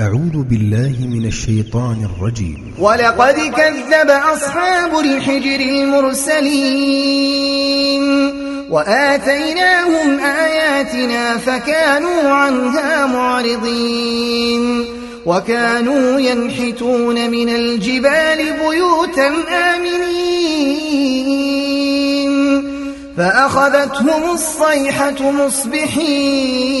أعوذ بالله من الشيطان الرجيم. ولقد كذب أصحاب الحجر المرسلين وآتيناهم آياتنا فكانوا عنها معرضين وكانوا ينحتون من الجبال بيوتا آمنين فأخذتهم الصيحة مصبحين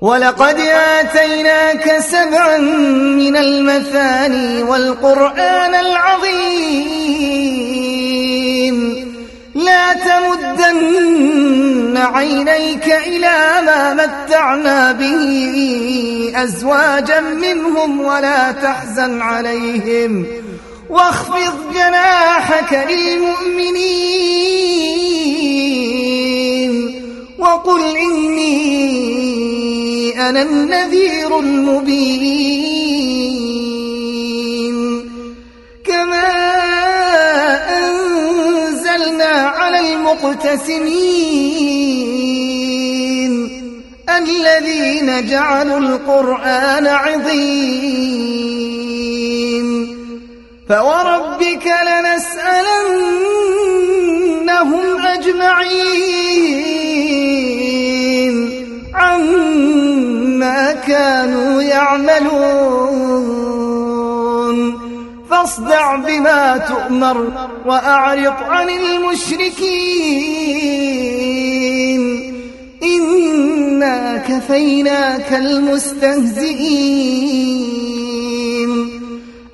ولقد آتيناك سبعا من المثاني والقرآن العظيم. لا تمدن عينيك إلى ما متعنا به أزواجا منهم ولا تحزن عليهم. واخفض جناحك للمؤمنين. وقل إني أنا النذير المبين. كما أنزلنا على المقتسمين الذين جعلوا القرآن عظيم. فوربك لنسألنهم فاصدع بما تؤمر وأعرض عن المشركين. إنا كفيناك المستهزئين.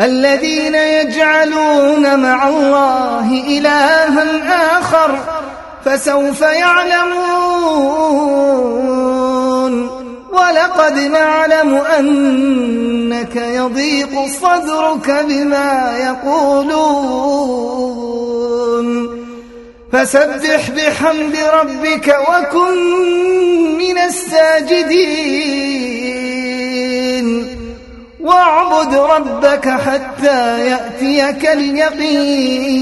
الذين يجعلون مع الله إلها آخر فسوف يعلمون. ولقد نعلم أنك يضيق صدرك بما يقولون. فسبح بحمد ربك وكن من الساجدين. واعبد ربك حتى يأتيك اليقين.